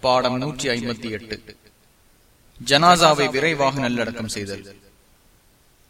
பாடம் நூற்றி ஐம்பத்தி எட்டு. ஜனாசாவை விரைவாக நல்லடக்கம் செய்தல்.